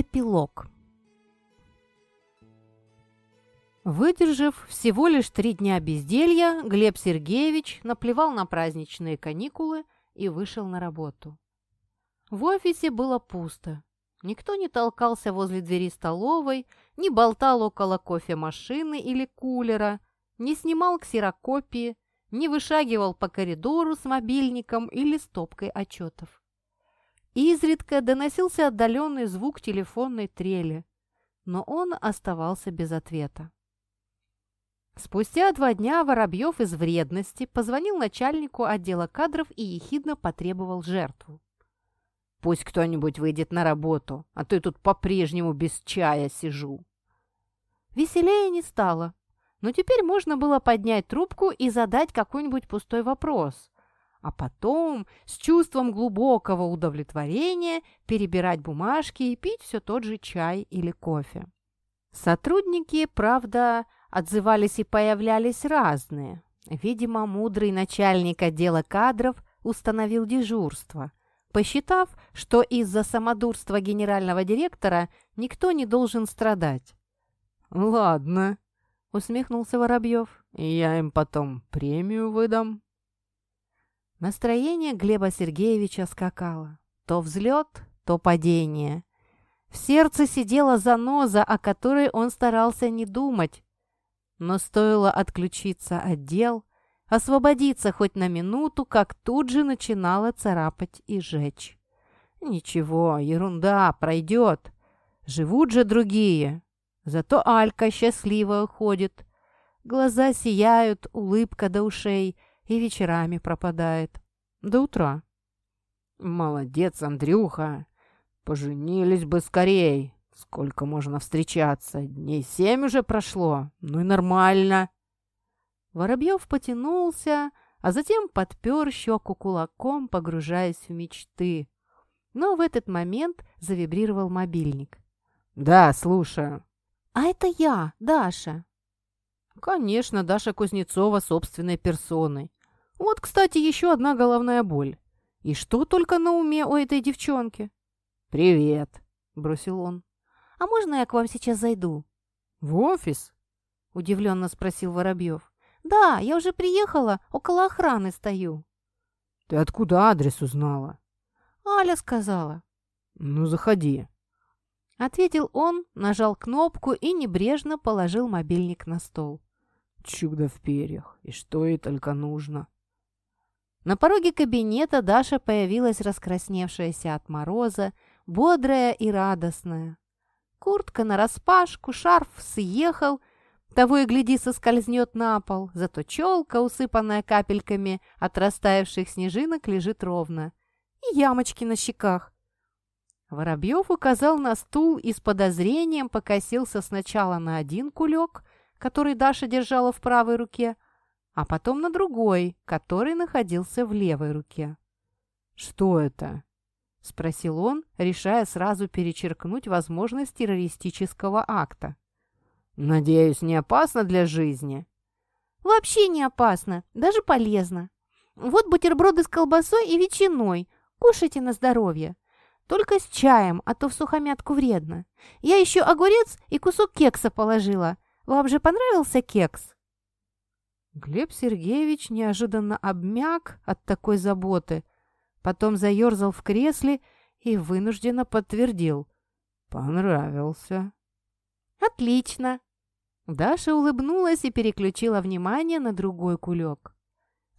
Эпилог Выдержав всего лишь три дня безделья, Глеб Сергеевич наплевал на праздничные каникулы и вышел на работу. В офисе было пусто. Никто не толкался возле двери столовой, не болтал около кофемашины или кулера, не снимал ксерокопии, не вышагивал по коридору с мобильником или стопкой отчетов. Изредка доносился отдаленный звук телефонной трели, но он оставался без ответа. Спустя два дня Воробьев из вредности позвонил начальнику отдела кадров и ехидно потребовал жертву. «Пусть кто-нибудь выйдет на работу, а то я тут по-прежнему без чая сижу». Веселее не стало, но теперь можно было поднять трубку и задать какой-нибудь пустой вопрос, а потом с чувством глубокого удовлетворения перебирать бумажки и пить все тот же чай или кофе. Сотрудники, правда, отзывались и появлялись разные. Видимо, мудрый начальник отдела кадров установил дежурство, посчитав, что из-за самодурства генерального директора никто не должен страдать. «Ладно», — усмехнулся Воробьев, — «я им потом премию выдам». Настроение Глеба Сергеевича скакало. То взлет, то падение. В сердце сидела заноза, о которой он старался не думать, но стоило отключиться от дел, освободиться хоть на минуту, как тут же начинало царапать и жечь. Ничего, ерунда, пройдет. Живут же другие. Зато Алька счастливо уходит. Глаза сияют, улыбка до ушей и вечерами пропадает. До утра. Молодец, Андрюха. Поженились бы скорей. Сколько можно встречаться? Дней семь уже прошло. Ну и нормально. Воробьев потянулся, а затем подпер щеку кулаком, погружаясь в мечты. Но в этот момент завибрировал мобильник. «Да, слушаю». «А это я, Даша». «Конечно, Даша Кузнецова собственной персоной. Вот, кстати, еще одна головная боль. И что только на уме у этой девчонки?» «Привет», — бросил он. «А можно я к вам сейчас зайду?» «В офис?» – удивленно спросил Воробьев. «Да, я уже приехала, около охраны стою». «Ты откуда адрес узнала?» «Аля сказала». «Ну, заходи». Ответил он, нажал кнопку и небрежно положил мобильник на стол. Чудо в перьях. И что ей только нужно? На пороге кабинета Даша появилась раскрасневшаяся от мороза, бодрая и радостная. Куртка нараспашку, шарф съехал, того и гляди соскользнет на пол, зато челка, усыпанная капельками от растаявших снежинок, лежит ровно. И ямочки на щеках. Воробьев указал на стул и с подозрением покосился сначала на один кулек, который Даша держала в правой руке, а потом на другой, который находился в левой руке. «Что это?» — спросил он, решая сразу перечеркнуть возможность террористического акта. «Надеюсь, не опасно для жизни?» «Вообще не опасно, даже полезно. Вот бутерброды с колбасой и ветчиной. Кушайте на здоровье. Только с чаем, а то в сухомятку вредно. Я еще огурец и кусок кекса положила. Вам же понравился кекс?» Глеб Сергеевич неожиданно обмяк от такой заботы – потом заерзал в кресле и вынужденно подтвердил. «Понравился». «Отлично!» Даша улыбнулась и переключила внимание на другой кулек.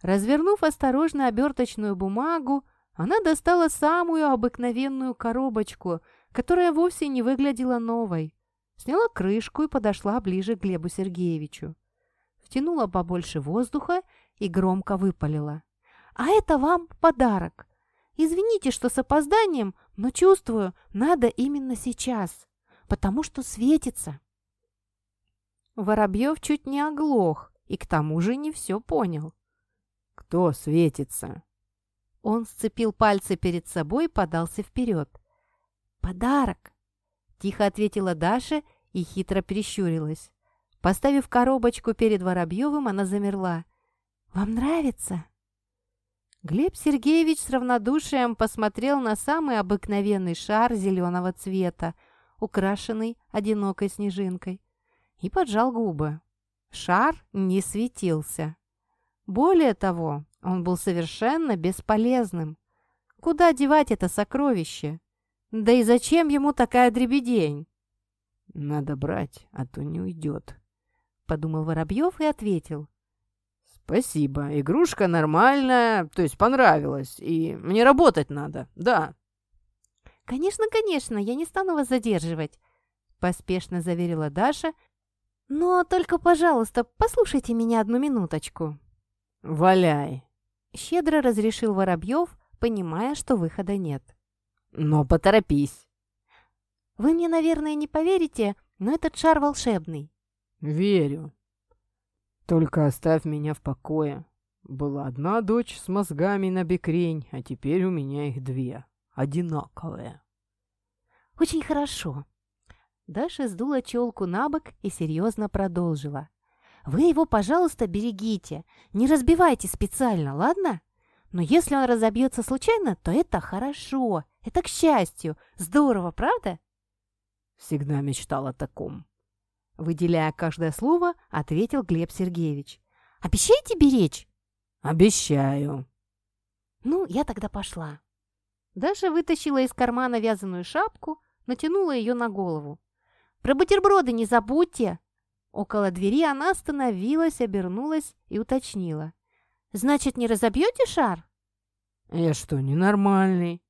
Развернув осторожно оберточную бумагу, она достала самую обыкновенную коробочку, которая вовсе не выглядела новой. Сняла крышку и подошла ближе к Глебу Сергеевичу. Втянула побольше воздуха и громко выпалила. «А это вам подарок. Извините, что с опозданием, но чувствую, надо именно сейчас, потому что светится. Воробьев чуть не оглох и к тому же не все понял. «Кто светится?» Он сцепил пальцы перед собой и подался вперед. «Подарок!» – тихо ответила Даша и хитро прищурилась. Поставив коробочку перед Воробьевым, она замерла. «Вам нравится?» Глеб Сергеевич с равнодушием посмотрел на самый обыкновенный шар зеленого цвета, украшенный одинокой снежинкой, и поджал губы. Шар не светился. Более того, он был совершенно бесполезным. Куда девать это сокровище? Да и зачем ему такая дребедень? «Надо брать, а то не уйдет», — подумал Воробьев и ответил. «Спасибо. Игрушка нормальная, то есть понравилась, и мне работать надо, да». «Конечно, конечно, я не стану вас задерживать», — поспешно заверила Даша. «Но только, пожалуйста, послушайте меня одну минуточку». «Валяй!» — щедро разрешил Воробьев, понимая, что выхода нет. «Но поторопись!» «Вы мне, наверное, не поверите, но этот шар волшебный». «Верю. Только оставь меня в покое. Была одна дочь с мозгами на бекрень, а теперь у меня их две, одинаковые». «Очень хорошо». Даша сдула челку на бок и серьезно продолжила. «Вы его, пожалуйста, берегите. Не разбивайте специально, ладно? Но если он разобьется случайно, то это хорошо. Это к счастью. Здорово, правда?» Всегда мечтал о таком. Выделяя каждое слово, ответил Глеб Сергеевич. «Обещаете беречь?» «Обещаю». «Ну, я тогда пошла». Даша вытащила из кармана вязаную шапку, натянула ее на голову. «Про бутерброды не забудьте!» Около двери она остановилась, обернулась и уточнила. «Значит, не разобьете шар?» «Я что, ненормальный?»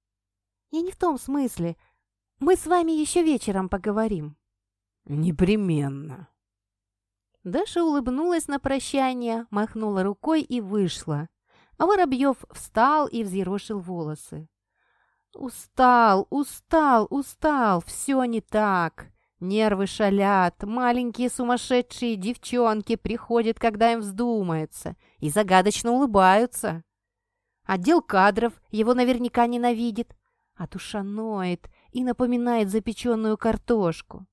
«Я не в том смысле. Мы с вами еще вечером поговорим». «Непременно». Даша улыбнулась на прощание, махнула рукой и вышла. А Воробьев встал и взъерошил волосы. «Устал, устал, устал, все не так. Нервы шалят, маленькие сумасшедшие девчонки приходят, когда им вздумается, и загадочно улыбаются. Отдел кадров его наверняка ненавидит, а душа ноет, и напоминает запеченную картошку.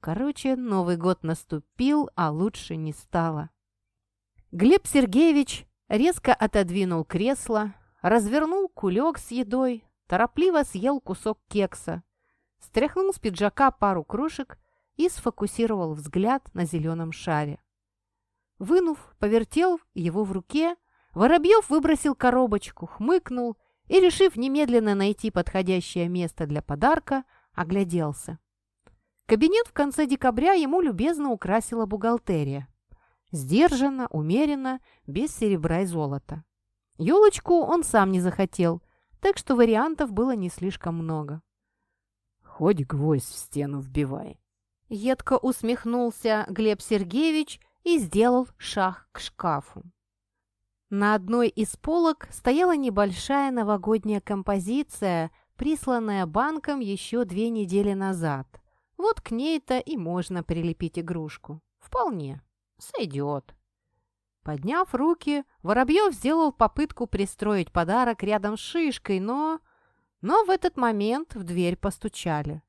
Короче, Новый год наступил, а лучше не стало. Глеб Сергеевич резко отодвинул кресло, развернул кулек с едой, торопливо съел кусок кекса, стряхнул с пиджака пару кружек и сфокусировал взгляд на зеленом шаре. Вынув, повертел его в руке, Воробьев выбросил коробочку, хмыкнул и, решив немедленно найти подходящее место для подарка, огляделся. Кабинет в конце декабря ему любезно украсила бухгалтерия. Сдержанно, умеренно, без серебра и золота. Елочку он сам не захотел, так что вариантов было не слишком много. «Хоть гвоздь в стену вбивай!» Едко усмехнулся Глеб Сергеевич и сделал шаг к шкафу. На одной из полок стояла небольшая новогодняя композиция, присланная банком еще две недели назад. Вот к ней-то и можно прилепить игрушку. Вполне. Сойдет. Подняв руки, Воробьев сделал попытку пристроить подарок рядом с шишкой, но... Но в этот момент в дверь постучали.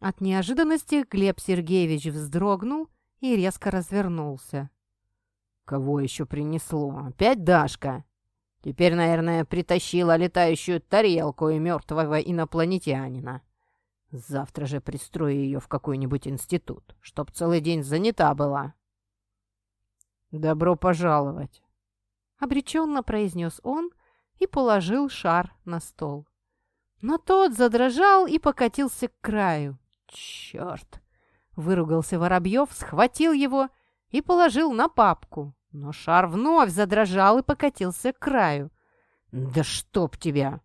От неожиданности Глеб Сергеевич вздрогнул и резко развернулся. Кого еще принесло? Опять Дашка? Теперь, наверное, притащила летающую тарелку и мертвого инопланетянина. Завтра же пристрою ее в какой-нибудь институт, чтоб целый день занята была. «Добро пожаловать!» — обреченно произнес он и положил шар на стол. Но тот задрожал и покатился к краю. «Черт!» — выругался Воробьев, схватил его и положил на папку. Но шар вновь задрожал и покатился к краю. «Да чтоб тебя!»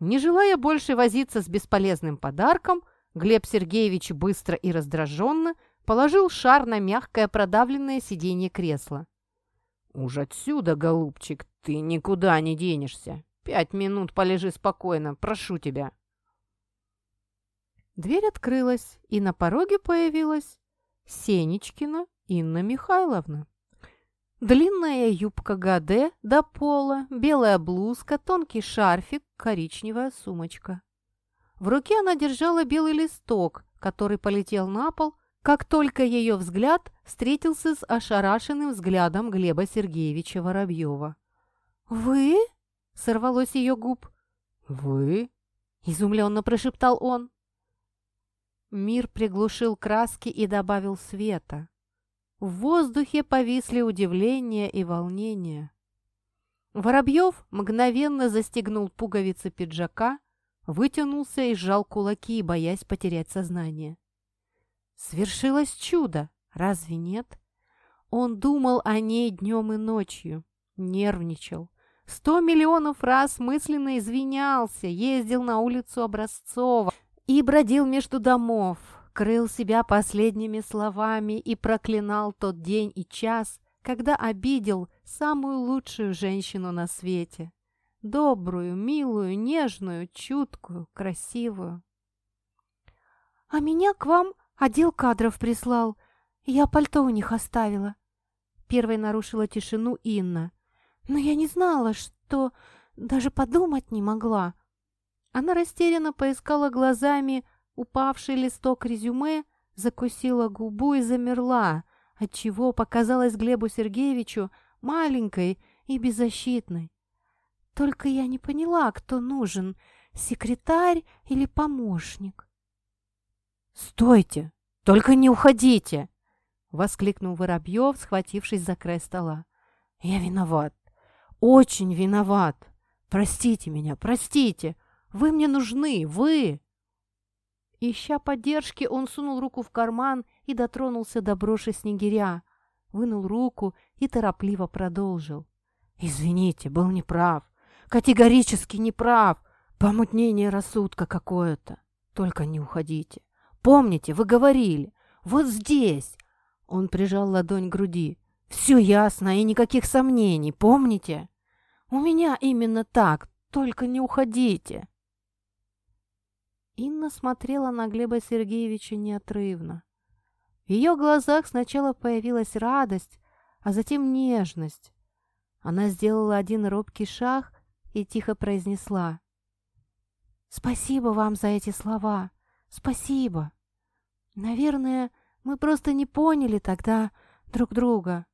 Не желая больше возиться с бесполезным подарком, Глеб Сергеевич быстро и раздраженно положил шар на мягкое продавленное сиденье кресла. «Уж отсюда, голубчик, ты никуда не денешься. Пять минут полежи спокойно, прошу тебя». Дверь открылась, и на пороге появилась Сенечкина Инна Михайловна. Длинная юбка Гаде до пола, белая блузка, тонкий шарфик, коричневая сумочка. В руке она держала белый листок, который полетел на пол, как только ее взгляд встретился с ошарашенным взглядом Глеба Сергеевича Воробьева. «Вы?» — сорвалось ее губ. «Вы?» — изумленно прошептал он. Мир приглушил краски и добавил света. В воздухе повисли удивление и волнение. Воробьев мгновенно застегнул пуговицы пиджака, вытянулся и сжал кулаки, боясь потерять сознание. Свершилось чудо, разве нет? Он думал о ней днем и ночью, нервничал. Сто миллионов раз мысленно извинялся, ездил на улицу Образцова и бродил между домов, крыл себя последними словами и проклинал тот день и час, когда обидел самую лучшую женщину на свете. Добрую, милую, нежную, чуткую, красивую. «А меня к вам отдел кадров прислал. Я пальто у них оставила». Первой нарушила тишину Инна. «Но я не знала, что... Даже подумать не могла». Она растерянно поискала глазами упавший листок резюме, закусила губу и замерла, отчего показалась Глебу Сергеевичу маленькой и беззащитной. Только я не поняла, кто нужен, секретарь или помощник. «Стойте! Только не уходите!» — воскликнул Воробьев, схватившись за край стола. «Я виноват, очень виноват. Простите меня, простите. Вы мне нужны, вы!» Ища поддержки, он сунул руку в карман и дотронулся до броши снегиря, вынул руку и торопливо продолжил. «Извините, был неправ. Категорически неправ. Помутнение рассудка какое-то. Только не уходите. Помните, вы говорили. Вот здесь!» Он прижал ладонь к груди. «Все ясно и никаких сомнений, помните? У меня именно так, только не уходите!» Инна смотрела на Глеба Сергеевича неотрывно. В ее глазах сначала появилась радость, а затем нежность. Она сделала один робкий шаг и тихо произнесла. «Спасибо вам за эти слова. Спасибо. Наверное, мы просто не поняли тогда друг друга.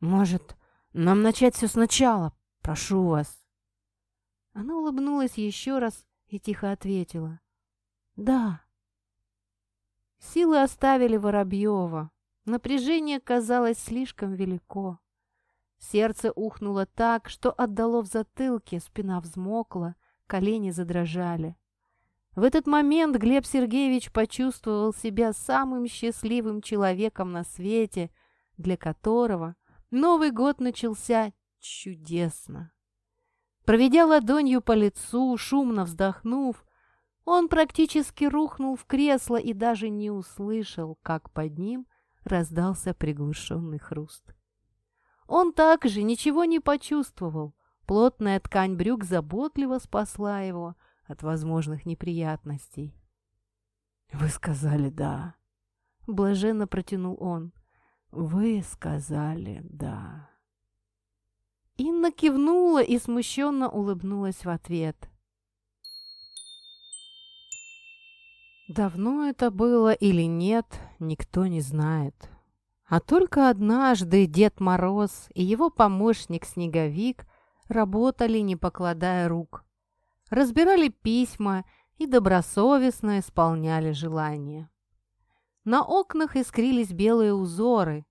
Может, нам начать все сначала? Прошу вас». Она улыбнулась еще раз и тихо ответила. «Да». Силы оставили Воробьева. Напряжение казалось слишком велико. Сердце ухнуло так, что отдало в затылке, спина взмокла, колени задрожали. В этот момент Глеб Сергеевич почувствовал себя самым счастливым человеком на свете, для которого Новый год начался чудесно. Проведя ладонью по лицу, шумно вздохнув, он практически рухнул в кресло и даже не услышал, как под ним раздался приглушенный хруст. Он также ничего не почувствовал. Плотная ткань брюк заботливо спасла его от возможных неприятностей. «Вы сказали «да», — блаженно протянул он. «Вы сказали «да». Инна кивнула и смущенно улыбнулась в ответ. Давно это было или нет, никто не знает. А только однажды Дед Мороз и его помощник Снеговик работали, не покладая рук. Разбирали письма и добросовестно исполняли желания. На окнах искрились белые узоры.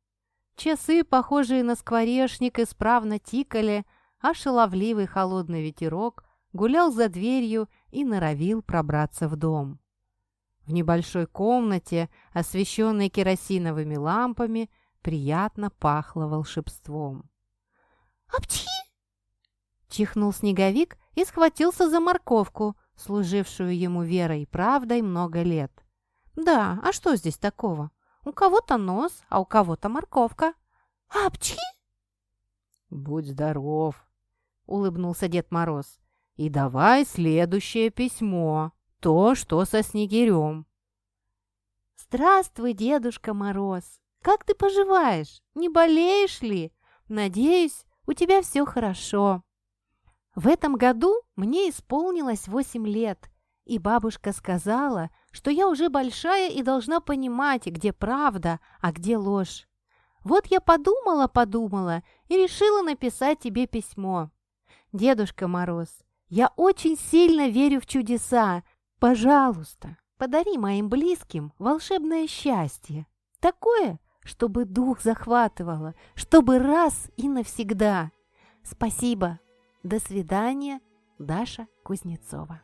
Часы, похожие на скворечник, исправно тикали, а шаловливый холодный ветерок гулял за дверью и норовил пробраться в дом. В небольшой комнате, освещенной керосиновыми лампами, приятно пахло волшебством. «Апчхи!» Чихнул снеговик и схватился за морковку, служившую ему верой и правдой много лет. «Да, а что здесь такого? У кого-то нос, а у кого-то морковка». «Апчхи!» «Будь здоров!» — улыбнулся Дед Мороз. «И давай следующее письмо!» То, что со Снегирем. «Здравствуй, Дедушка Мороз! Как ты поживаешь? Не болеешь ли? Надеюсь, у тебя все хорошо. В этом году мне исполнилось восемь лет, и бабушка сказала, что я уже большая и должна понимать, где правда, а где ложь. Вот я подумала-подумала и решила написать тебе письмо. Дедушка Мороз, я очень сильно верю в чудеса, Пожалуйста, Подари моим близким волшебное счастье. Такое, чтобы дух захватывало, чтобы раз и навсегда. Спасибо. До свидания, Даша Кузнецова.